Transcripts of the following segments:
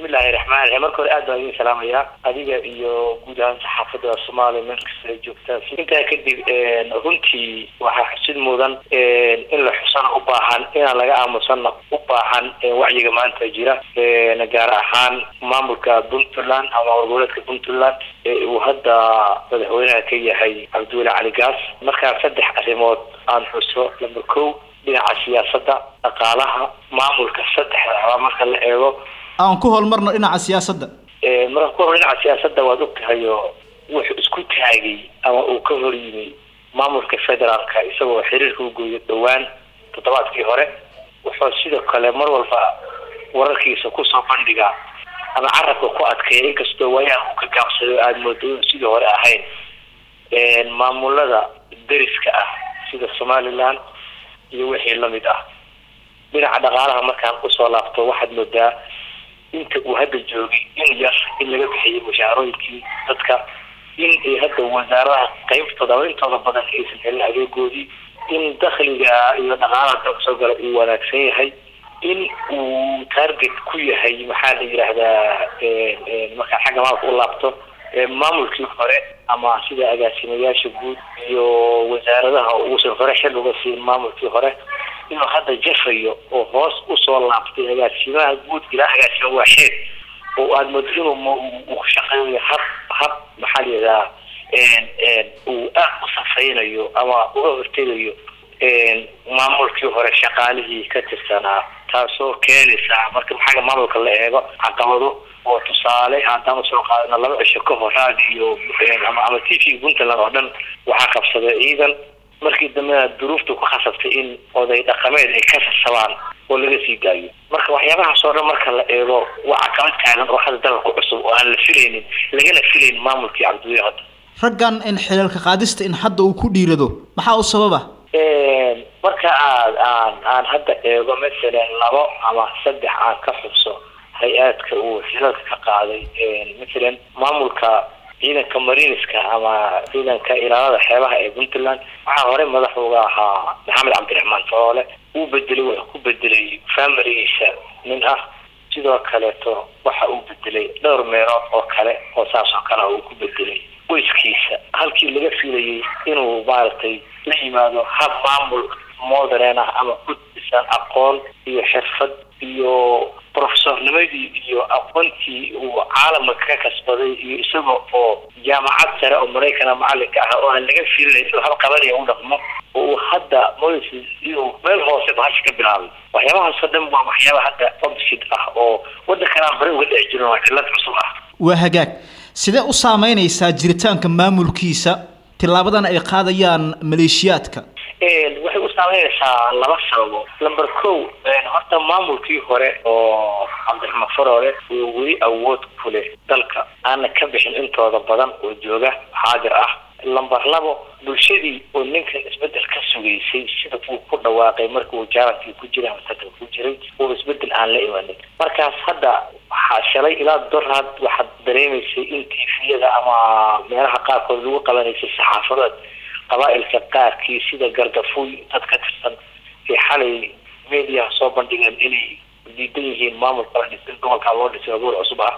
bismillahi raxmaan raxiim marka hore aad baan idin salaamayaa. Adiga iyo guud ahaan saxaafadda soomaaliya meel kasta ay joogtaan intaa kadib runtii waxaa xusid mudan in la xusana u baahan inaan laga aamusana u baahan wacyiga maanta jira. Gaar ahaan maamulka puntland ama goboleedka puntland ee uu hadda madaxweynaha ka yahay cabdiweli cali gaas. Markaa saddex arrimood aan xuso lamba kow dhinaca siyaasadda dhaqaalaha maamulka saddexda marka la eego aan ku hormarno dhinaca siyaasadda? Marka ku hor dhinaca siyaasadda waad ogtahay oo wuxuu isku taagay ama uu ka hor yimi maamulka federaalka isagoo xiriirka u gooyo dhowaan toddobaadkii hore. Wuxuu sidoo kale mar walba wararkiisa ku soo bandhiga ama carabka ku adkeeya inkastoo waayaha uu ka gaabsaday aada moodo inu sidii hore ahayn. Maamulada deriska ah sida somaliland iyo wixii la mid ah. Dhinaca dhaqaalaha markaan u soo laabto waxaad moodaa inta uu hadda joogay in yar in laga bixiyay mushaarooyinkii dadka in ay hadda wasaaradaha qeybtooda ama intooda badan aysan helin adeegoodii in dakhliga iyo dhaqaalaha dalka soo gala uu wanaagsan yahay in uu target ku yahay maxaa la yidhaahdaa markaan xagga maalka u laabto maamulkii hore ama sida agaasimayaasha guud iyo wasaaradaha uusan hore xil uga siin maamulkii hore inuu hadda jafayo oo hoos u soo laabtay agaasimaha guud ilaa agaasima waaxeed oo aada moodo inuu uu shaqeynayo hab hab maxaa la yidhahdaa uu aad u safaynayo ama uga hortegayo maamulkii hore shaqaalihii ka tirsanaa. Taasoo keenaysa marka xagga maamulka la eego caqabado oo tusaale haddaan u soo qaadano laba cisho ka hor raadiyo ama ama t v puntland oo dhan waxaa qabsaday ciidan markii dambena duruufta ku khasabtay in oday dhaqameed ay ka sasabaan oo laga sii daayo. Marka waxyaabahaas oo dhan marka la eego waa caqabad taagan oo hadda dalka cusub oo aan la filaynin lagana filaynin maamulkii cabdiweli hadda raggan in xilaalka qaadista in hadda uu ku dhiirado maxaa u sababa? Marka aad aan aan hadda eego masalan labo ama saddex aan ka xubso hay'aadka uu xilalka ka qaaday masalan maamulka ciidanka mariniska ama ciidanka ilaalada xeebaha ee puntland waxaa hore madax uga ahaa maxamed cabdiraxmaan toole. Uu bedelay wuxuu ku bedelay familigiisa nin ah. Sidoo kaleeto waxa uu bedelay dhowr meelood oo kale oo saas oo kale uu ku bedelay weyskiisa halkii laga filayay inuu maaragtay la yimaado hab maamul modern ah ama ku dhisan aqoon iyo xirfad iyo professornimadii iyo aqoontii uu caalamka ka kasbaday iyo isaga oo jaamacad sare oo maraykana macalinka ah oo aan laga fiilinayn inuu hal qabanaya u dhaqmo oo uu hadda moysi inuu meel hoose bahasha ka bilaabay. Waxyaabahaasoo dhan waa waxyaaba hadda opposite ah oo waddankan aan hore uga dhici jirin waa cillad cusub ah. Waa hagaag. Sidee u saameynaysaa jiritaanka maamulkiisa tilaabadan ay qaadayaan maleeshiyaadka waxay u saameynaysaa laba sababo number ko horta maamulkii hore oo cabdiraxmaan faroole uu weli awood ku leh dalka. Aana ka bixin intooda badan oo jooga xaadir ah. Lamber labo bulshadii oo ninkan isbeddel ka sugaysay sida uu ku dhawaaqay marka uu jaarankii ku jiray ama tartan ku jiray oo isbeddel aan la imanin. Markaas hadda waxaa shalay ilaa doraad waxaad dareemaysay in tifiyada ama meelaha qaarkood lagu qabanaysay saxaafadood qabaa-ilka qaarkii sida gardafuy dad ka tirsan ee xalay mediaha soo bandhigeen inay diidan yihiin maamulka la dhisay gobolkaa loo dhisay abuur cusub ah.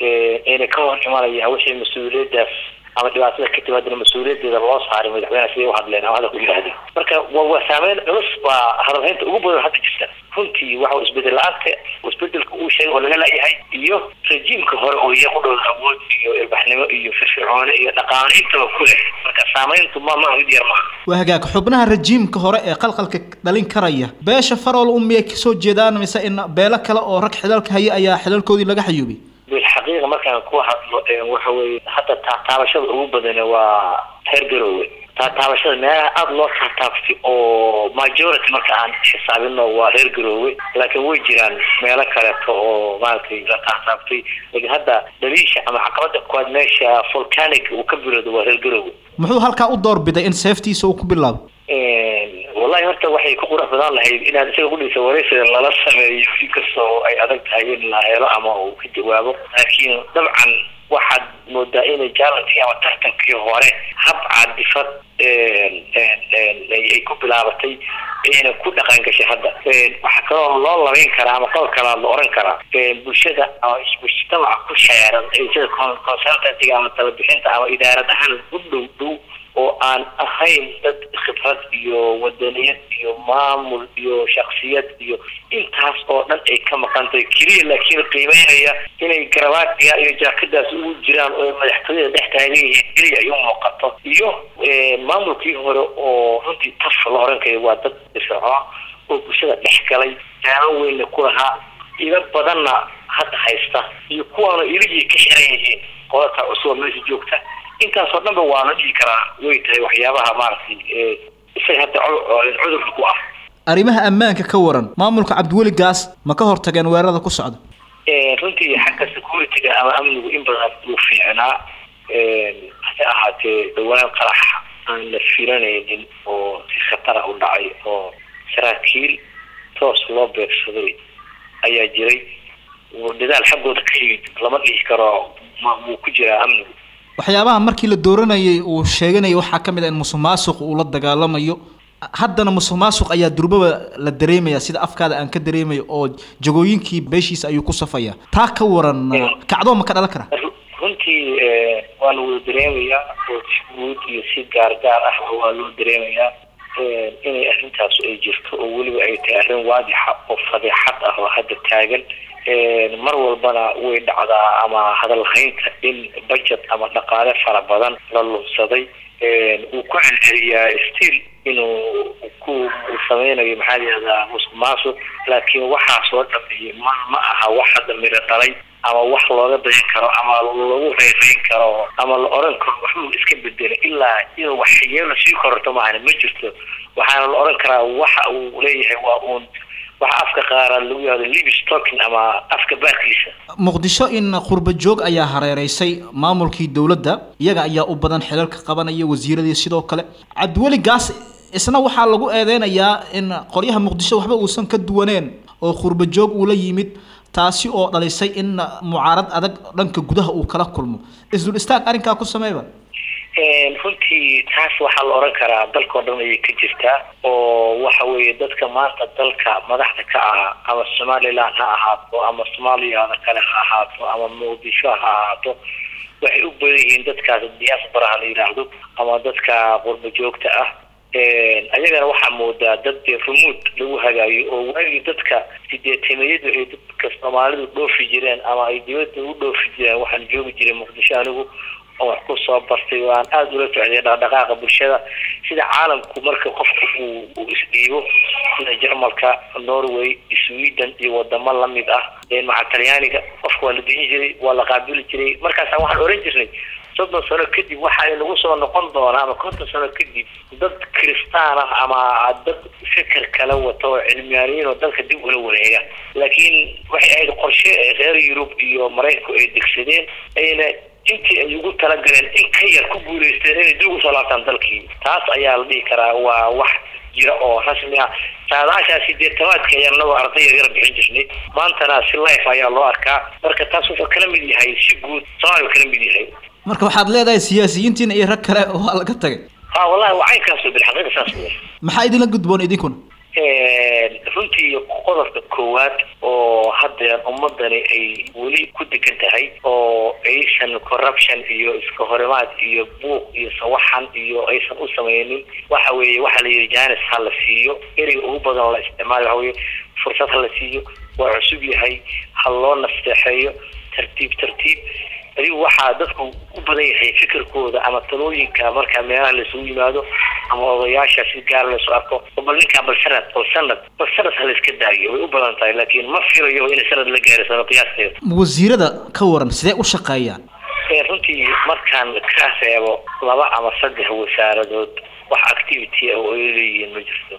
Ayna ka hor imanayaan wixii mas'uuliyadaas ama dhibaatada ka timaadana mas'uuliyadeeda loo saaray madaxweynaha siday uhadleen ama hadal ku yidhahdeen marka waa saameyn culus waa hadalhaynta ugu badan hadda jirta runtii waxa isbeddel la'aanta isbeddelka uu sheegay oo laga laayahay iyo rejiimka hore oo iyagu dhow awood iyo ilbaxnimo iyo firfircoone iyo dhaqaale intaba ku leh. Marka saameyntu ma ma mid yar maaha waa hagaag xubnaha rajiimka hore ee qalqalka dhalin karaya. Beesha farool un miyay ka soo jeedaan mise in beelo kale oo rag xilaalka haya ayaa xilalkoodii laga xayuubay? Bilxaqiiqa markaan ku hadlo waxa weye hadda taataabashada ugu badane waa reer garoowe taataabashada meelaha aada loo taataabtay oo majority marka aan xisaabino waa reer garoowe laakiin way jiraan meelo kaleeto oo maaragtay la taataabtay. Laakiin hadda dhaliisha ama caqabada kuwaad meesha volcanic uu ka bilowda waa reer garoowe. Muxuu halkaa u doorbiday in seeftiisa uu ku bilaabo? Wallahi horta waxay ku qurux badan lahayd inaad isaga kudhisa wareysiga lala sameeyo inkastoo ay adag tahay in la helo ama uu ka jawaabo. Laakiin dabcan waxaad moodaa inay jaalantii ama tartankii hore hab caadifad ay ku bilaabatay ayna ku dhaqan gashay hadda. Waxaa kaloo loo labayn karaa ama qodob kalaa la oran karaa. Bulshada ama mujtamaca ku xeeran sida consultantiga ama talabixinta ama idaarad ahaan u dhow dhow oo aan ahayn dad khibrad iyo wadaniyad iyo maamul iyo shaksiyad iyo intaas oo dhan ay ka maqantahay keliya laakiin qiimeynaya inay garabaatiga iyo jaakadaas ugu jiraan oo madaxtooyada dhex taagan yihiin keliya ay muuqato. Iyo maamulkii hore oo runtii taf la oran kaya waa dad fircoon oo bulshada dhex galay daano weynna ku lahaa ila badanna hadda haysta iyo kuwaana ilihii ka xiran yihiin. Qodata cusub meesha joogta intaasoo dhanba waa la dhihi karaa way tahay waxyaabaha maaragtay isaga hadda cudurka ku ah. Arrimaha ammaanka ka waran maamulka cabdiweli gaas ma ka hortageen weerarada ku socda? Runtii xagga security-ga ama amnigu in badan uu fiicnaa. Hase ahaatee dhawaan qarax aan la filanaynin oo si khatara u dhacay oo saraakiil toos loo beegsaday ayaa jiray. Dadaal xaggooda ka yimid lama dhihi karo wuu ku jiraa amnigu waxyaabaha markii la dooranayay uu sheeganaya waxaa ka mid ah in musuq maasuq uu la dagaalamayo. Haddana musuq maasuq ayaa durbaba la dareemaya sida afkaada aan ka dareemayo oo jagooyinkii beeshiisa ayuu ku safaya. Taa ka waran kacdoo ma ka dhalan kara runtii waa la wada dareemayaa oo si guud iyo si gaar gaar ah waa loo dareemayaa inay arrintaas ay jirto oo weliba ay tahay arrin waadixa oo fadeexad ah oo hadda taagan mar walbana way dhacdaa ama hadalhaynta in budget ama dhaqaale fara badan la lunsaday wuu ku celceliyaa still inuu ku sameynayo maxaa layihahdaa musuq maasuq laakiin waxaasoo dhameeyey ma ma aha wax hadda dhalay ama wax looga dayan karo ama lagu reereyn karo ama la oran karo waxbuu iska bedelay ilaa inuu waxyeelo sii kororto maahane ma jirto. Waxaana la oran karaa waxa uu leeyahay waa uun waxa afka qaara lagu yahdo livstocking ama afka baarkiisa. Muqdisho in qurba joog ayaa hareereysay maamulkii dowladda iyaga ayaa u badan xilalka qabanaya wasiiradii sidoo kale. Cabdiweli gaas isna waxaa lagu eedeynayaa in qolyaha muqdisho waxba uusan ka duwaneen oo qurba joog uu la yimid taasi oo dhalisay in mucaarad adag dhanka gudaha uu kala kulmo. Isdul istaag arrinkaa ku sameeyba runtii taas waxaa la oran karaa dalkao dhan ayay ka jirtaa oo waxa weeye dadka maanta dalka madaxda ka ah ama somaliland ha ahaato ama soomaaliyada kale ha ahaato ama muqdisho ha ahaato waxay u badan yihiin dadkaas diaspora la yidhaahdo ama dadka qurba joogta ah. Ayagana waxaa moodaa dad dee rumuud lagu hagaayo oo waagii dadka sideetameyadu ay dadka soomaalidu dhoofi jireen ama ay dibadda u dhoofi jireen waxaan joogi jiray muqdisho anigu oo wax ku soo bartay oo aan aada ula socday dhaqdhaqaaqa bulshada. Sida caalamku marka qofka uu isdhiibo sida jarmalka norway sweden iyo wadamo la mid ah maca talyaaniga qofka waa la dihin jiray waa la qaabili jiray. Markaasa waxaan oran jirnay soddon sano kadib waxa nagu soo noqon doonaa ama konton sano kadib dad kristaan ah ama dad fikir kala wata oo cilmiyaaniyiin oo dalka dib ula wareega. Laakiin waxay ahayd qorshe reer yurub iyo maraykanku ay degsadeen ayna intii ay ugu talagaleen in ka yar ku guuleysteen inay dib ugu soo laabtaan dalkii. Taas ayaa la dhihi karaa waa wax jira oo rasmi ah. Saadaashaa sideetamaadka yarnagoo arday yar yar bixin jirnay. Maantana si life ayaa loo arkaa. Marka taas wuxuu kala mid yahay si guud soomaaliya kala mid yahay. Marka waxaad leedahay siyaasiyiintiina iyo rag kale waa laga tagay. Ha wallahi waa caynkaasoo bilxaqiiqa saas maxaa idinla gudboon idinkuna runtii qodobka koowaad oo haddeer ummadani ay weli ku degan tahay oo aysan corruption iyo iska horimaad iyo buuq iyo sawaxan iyo aysan u sameynin waxa weeye waxaa la yidhi janis ha la siiyo. Ereyga ugu badan la isticmaalo waxa weye fursad ha la siiyo. Waa cusub yahay ha loo nasteexeeyo tartiib tartiib adigu waxaa dadku u badan yahay fikirkooda ama talooyinka markaa meelaha laisugu yimaado ama odayaasha si gaar laysu arko. Bal ninkaa bal sanad bal sanad bal sanad ha layska daayo way u badan tahay laakiin ma filayo inay sanad la gaarayso qiyaasteeda wasiirada ka waran sidee u shaqeeyaan? Runtii markaan ka reebo laba ama saddex wasaaradood wax activity ah oo ay leeyihiin ma jirto.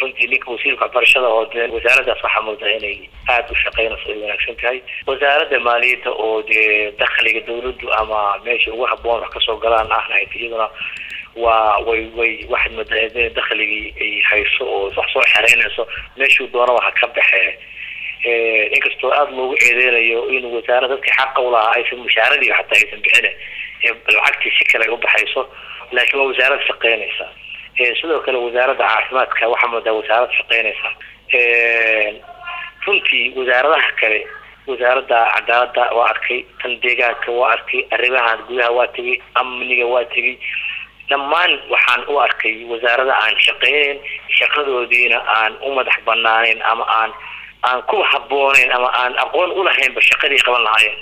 Runtii ninka wasiirka waxbarashada oo dee wasaaraddaas waxaa moodaa inay aada u shaqeynayso ay wanaagsan tahay. Wasaaradda maaliyadda oo dee dakhliga dawladdu ama meesha ugu habboon wax ka soo galaan ahna iyaduna waa way way waxaad moodaa dakhligii ay hayso oo wax soo xereynayso meeshuu doonaba ha ka baxee inkastoo aada loogu eedeynayo in wasaarad dadkii xaqa u lahaa aysan mushaaradii xataa aysan bixine lacagtii si kale ay u baxayso laakiin waa wasaarad shaqeynaysa sidoo kale wasaaradda caafimaadka waxaa moodaa wasaarad shaqeynaysa runtii wasaaradaha kale wasaaradda cadaaladda waa arkay tan deegaanka waa arkay arrimahan gudaha waa tegay amniga waa tegay dhammaan waxaan u arkay wasaarada aan shaqeyneyn shaqadoodiina aan u madax banaaneyn ama aan aan ku habbooneyn ama aan aqoon u lahaynba shaqadii qaban lahaayeen